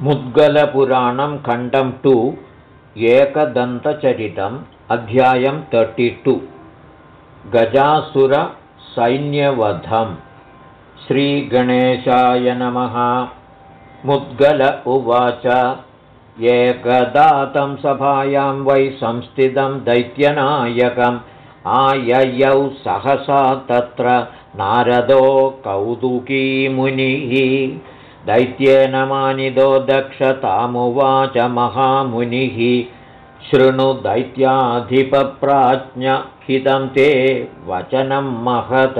मुद्गलपुराणं खण्डं टु एकदन्तचरितम् अध्यायं तर्टि टु गजासुरसैन्यवधम् श्रीगणेशाय नमः। मुद्गल उवाच। एकदातं सभायां वै संस्थितं दैत्यनायकम्। आययौ सहसा तत्र नारदो कौतुकीमुनिः दैत्येन मानिदो दक्षतामुवाच महामुनिः। शृणु दैत्याधिपप्राज्ञहितं ते वचनं महत।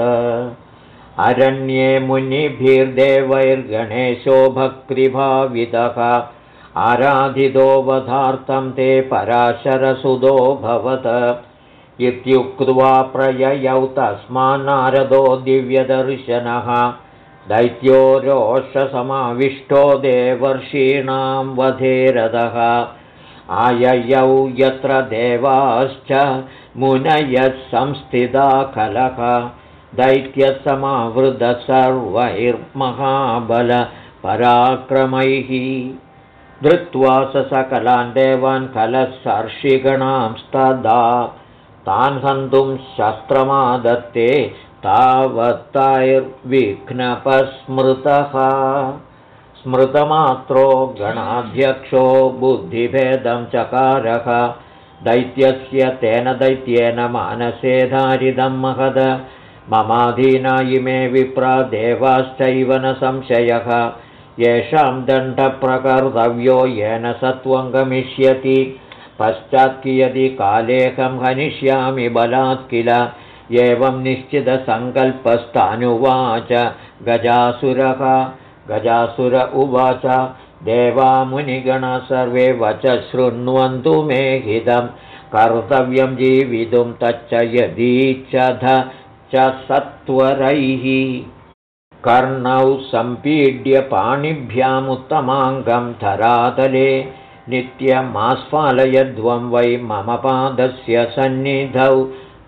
अरण्ये मुनिभिर्देवैर्गणेशो भक्तिभावितः। आराधितो वधार्थं ते पराशरसुदो भवत। इत्युक्त्वा प्रययौ तस्मान्नारदो दिव्यदर्शनः दैत्यो रोषसमाविष्टो देवर्षीणां वधेरदः आययौ यत्र देवाश्च मुनयः संस्थिता खलः। दैत्यसमावृतसर्वैर्महाबलपराक्रमैः धृत्वा स सकलान् देवान् कलसर्षिगणांस्तदा। तान् हन्तुं शस्त्रमादत्ते तावत्तैर्विघ्नपस्मृतः स्मृतमात्रो गणाध्यक्षो बुद्धिभेदं चकारः। दैत्यस्य तेन दैत्येन मानसे धारिदं महद। ममाधीना इमे विप्रा देवाश्चैव न संशयः। येषां दण्डप्रकर्तव्यो येन सत्त्वं गमिष्यति। पश्चात् कियदि कालेकं हनिष्यामि बलात् किल एवं निश्चितसङ्कल्पस्तानुवाच गजासुरः गजासुर उवाच देवामुनिगण सर्वे वच शृण्वन्तु मे हितं कर्तव्यं जीवितुं तच्च यदीच्छध च सत्वरैः कर्णौ सम्पीड्य पाणिभ्यामुत्तमाङ्गं धरातले। नित्यमास्फालयध्वं वै मम पादस्य सन्निधौ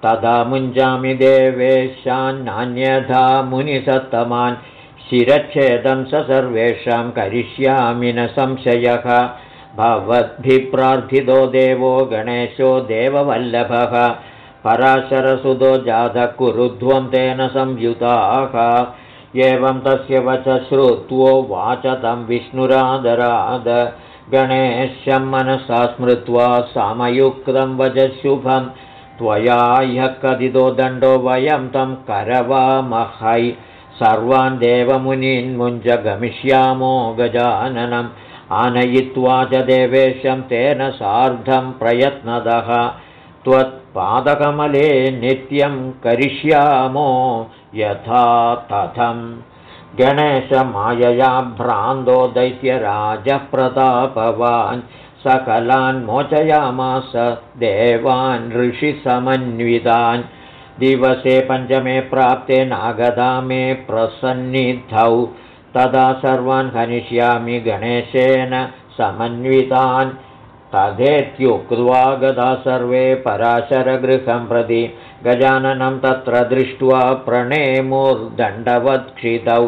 तदा मुञ्जामि देवेशान्नान्यथा मुनिसत्तमान् शिरच्छेदं स सर्वेषां करिष्यामि न संशयः। भवद्भिप्रार्थितो देवो गणेशो देववल्लभः। पराशरसुतो जातः कुरुध्वं तेन संयुताः। एवं तस्य वच श्रुत्वो वाच तं विष्णुरादराद। गणेशं मनसा स्मृत्वा सामयुक्तं वच शुभं त्वया ह्यः कथितो दण्डो वयं तं करवामहै। सर्वान् देवमुनीन्मुञ्च गमिष्यामो गजाननम्। आनयित्वा च देवेशं तेन सार्धं प्रयत्नदः। त्वत्पादकमले नित्यं करिष्यामो यथा तथं गणेशमायया भ्रान्तो दैत्यराजप्रतापवान् सकलान् मोचयामास। देवान् ऋषिसमन्वितान्। दिवसे पञ्चमे प्राप्ते नागदा मे प्रसन्निधौ तदा सर्वान् हनिष्यामि गणेशेन समन्वितान्। तथेत्युक्त्वा गदा सर्वे पराशरगृहं प्रति। गजाननं तत्र दृष्ट्वा प्रणेमुर्दण्डवत्क्षितौ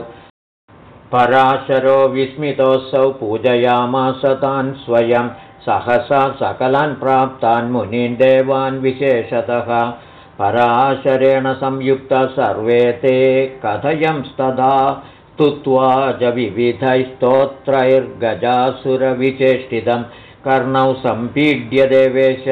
पराशरो विस्मितोऽसौ पूजयामास तान् स्वयं सहसा सकलान् प्राप्तान् मुनीन् देवान् विशेषतः। पराशरेण संयुक्ता सर्वे ते कथयंस्तदा स्तुत्वा च विविधैस्तोत्रैर्गजासुरविचेष्टितम् कर्णौ सम्पीड्य देवेश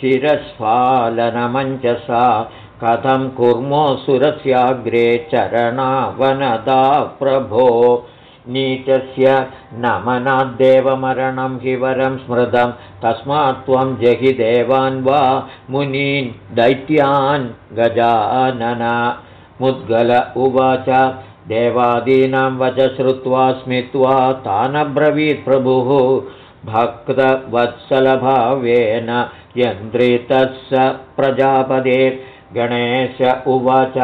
शिरस्फालनमञ्चसा कथं कुर्मो सुरस्याग्रे चरणावनदा प्रभो। नीचस्य नमनाद्देवमरणं हि वरं स्मृतं। तस्मात् त्वं जहि देवान् वा मुनीन् दैत्यान् गजानन। मुद्गल उवाच देवादीनां वच श्रुत्वा स्मित्वा तानब्रवीत् प्रभुः भक्तवत्सलभावेन यन्त्रितः स प्रजापदे। गणेश उवाच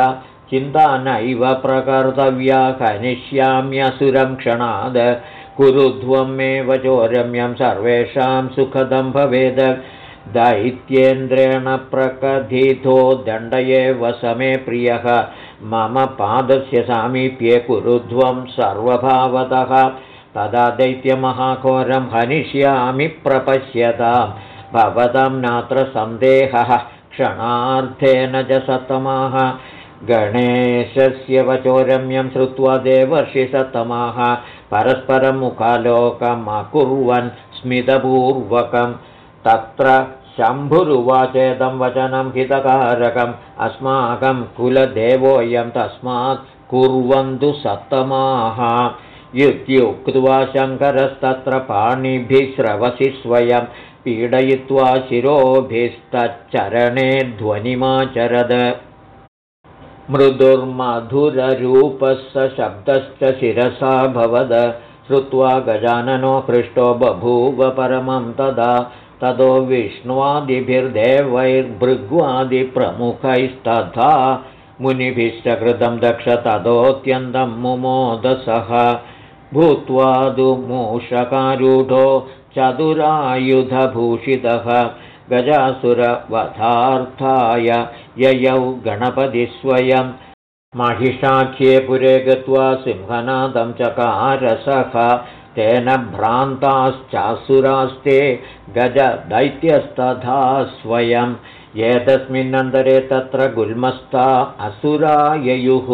चिन्ता नैव प्रकर्तव्या कनिष्याम्यसुरं क्षणाद कुरुध्वं मे वचोरम्यं सर्वेषां सुखदं भवेद। दैत्येन्द्रेण प्रकथितो दण्डये वसमे प्रियः। मम पादस्य सामीप्ये कुरुध्वं सर्वभावतः तदा दैत्यमहाघोरं हनिष्यामि प्रपश्यतां। भवतां नात्र सन्देहः क्षणार्थेन च सतमाः। गणेशस्य वचोरम्यं श्रुत्वा देवर्षिसतमाः परस्परं मुखालोकमकुर्वन् स्मितपूर्वकं। तत्र शम्भुरुवाचेदं वचनं हितकारकम्। अस्माकं कुलदेवोऽयं तस्मात् कुर्वन्तु सत्तमाः इत्युक्त्वा शङ्करस्तत्र पाणिभिः स्रवसि स्वयं पीडयित्वा शिरोभिस्तच्चरणे ध्वनिमाचरद। मृदुर्मधुररूपः स शब्दश्च शिरसा भवद। श्रुत्वा गजाननो हृष्टो बभूव परमं तदा। ततो विष्णुवादिभिर्देवैर्भृग्वादिप्रमुखैस्तथा। मुनिभिश्च कृतं दक्ष ततोऽत्यन्तं मुमोदसः भूत्वादु मूषकारूढो चतुरायुधभूषितः गजासुरवधार्थाय ययौ गणपतिस्वयं महिषाख्ये पुरे गत्वा सिंहनादं चकारसख तेन भ्रान्ताश्चासुरास्ते गजदैत्यस्तथा स्वयम्। एतस्मिन्नन्तरे तत्र गुल्मस्ता असुराययुः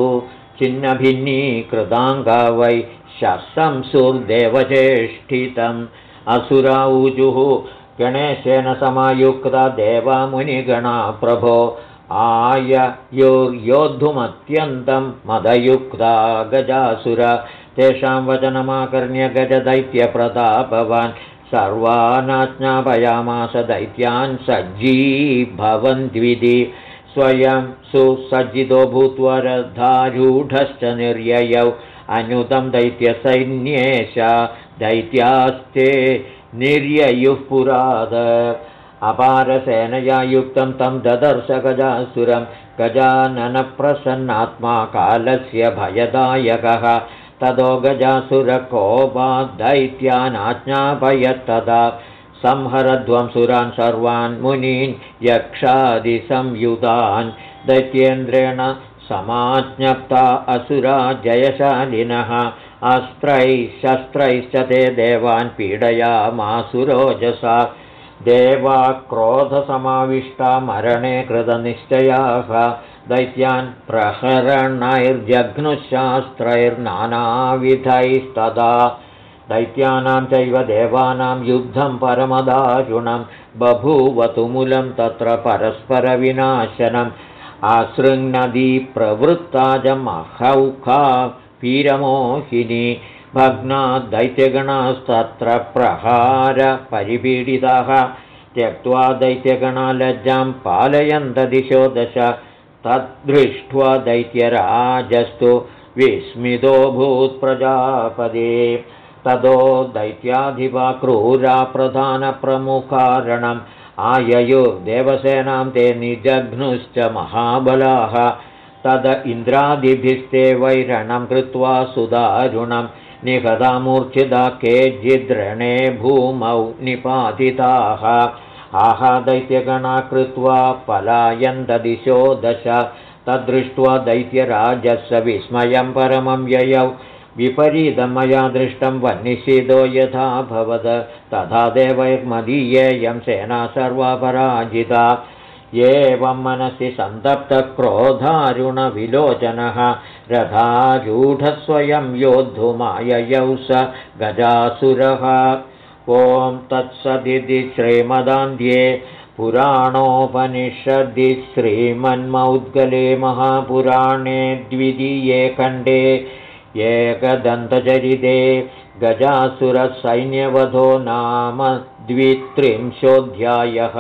चिन्नभिन्नीकृताङ्गा वै शंसुर्देवचेष्टितम् असुराऊजुः गणेशेन समायुक्ता देवामुनिगणा प्रभो। आय योर्योद्धुमत्यन्तं मदयुक्ता गजासुर। तेषां वचनमाकर्ण्य गजदैत्यप्रतापवान्। सर्वानाज्ञापयामास दैत्यान् सज्जीभवन्त्विधि स्वयं सुसज्जितो भूत्वा रथारूढश्च निर्ययौ। अनुतं दैत्यसैन्येश दैत्यास्ते निर्ययुः पुराद। अपारसेनया युक्तं तं ददर्श गजासुरं। गजाननप्रसन्नात्मा कालस्य भयदायकः। ततो गजासुरकोपादैत्यानाज्ञापयत्तदा संहरध्वं सुरान् सर्वान् मुनीन् यक्षादिसंयुतान् दैत्येन्द्रेण समाज्ञप्ता असुरा जयशालिनः। अस्त्रैः शस्त्रैश्च ते देवान् पीडयामासुरोजसा देवा क्रोधसमाविष्टा मरणे कृतनिश्चयाः। दैत्यान् प्रहरणाैर्जघ्नुशास्त्रैर्नानाविधैस्तदा दैत्यानां चैव देवानां युद्धं परमदारुणं बभूवतुमुलं तत्र परस्परविनाशनम् आसृङ्नदी प्रवृत्ता च महौखा वीरमोहिनी भग्ना दैत्यगणास्तत्र प्रहारपरिपीडिताः त्यक्त्वा दैत्यगणालज्जां पालयन्तदिशो दश तद्दृष्ट्वा दैत्यराजस्तु विस्मितो भूत्प्रजापदे ततो दैत्याधिपा क्रूरा प्रधानप्रमुखारणम् आययुर्देवसेनां ते निजघ्नुश्च महाबलाः। तद इन्द्रादिभिस्ते वैरणं कृत्वा सुदारुणं निहतामूर्च्छिता केचिद्रणे भूमौ निपातिताः आहादैत्यगणा कृत्वा पलायन्तदिशो दश। तद्दृष्ट्वा दैत्यराजस्य विस्मयं परमं ययौ विपरीतं मया दृष्टं वह्निषितो यथा भवद तथा देवैर्मदीयेयं सेना सर्वा पराजिता एवं मनसि सन्तप्तक्रोधारुणविलोचनः रथारूढस्वयं योद्धुमाययौ स गजासुरः। ॐ तत्सदिति श्रीमदान्ध्ये पुराणोपनिषदि श्रीमन्मौद्गले महापुराणे द्वितीये खण्डे एकदन्तचरिते गजासुरसैन्यवधो नाम द्वित्रिंशोऽध्यायः।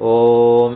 ओम्